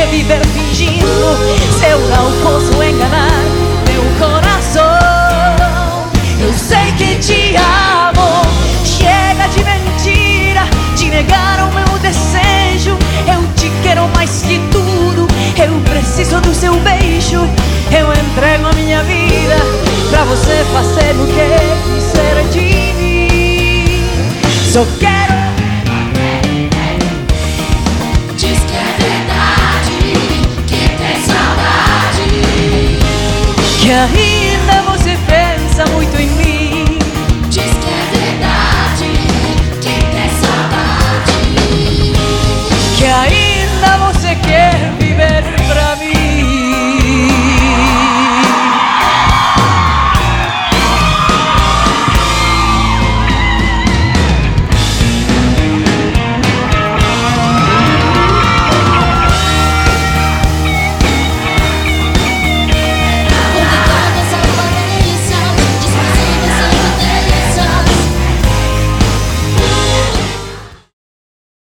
que viver fingindo se eu não posso enganar meu coração? Eu sei que te amo, chega de mentira, de negar o meu desejo. Eu te quero mais que tudo, eu preciso do seu beijo. Eu entrego a minha vida pra você fazer o que Yeah.